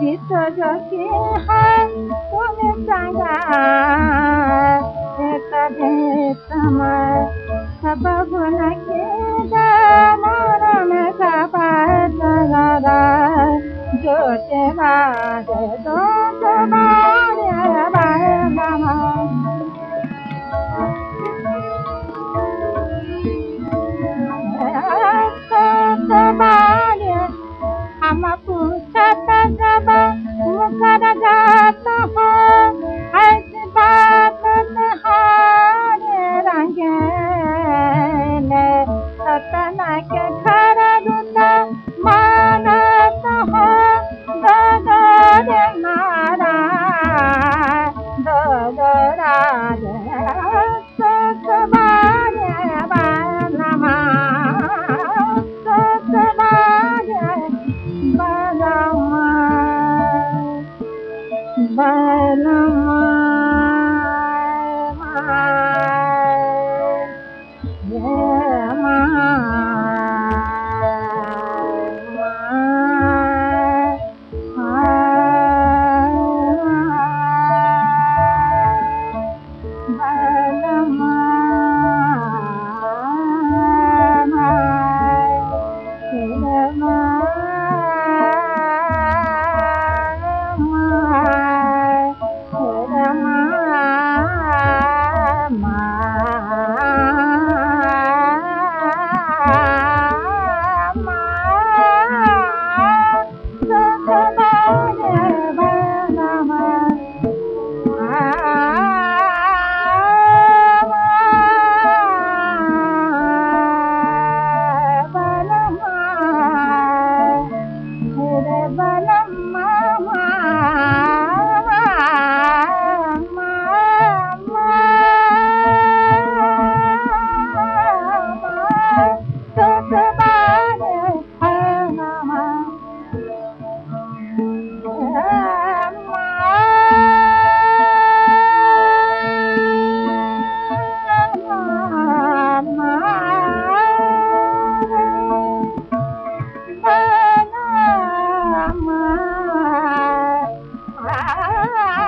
一个个心海，我们三个一个的什么？他把不那给的那那那他把这个的就这把的。Bye. भा ब सुख Ah!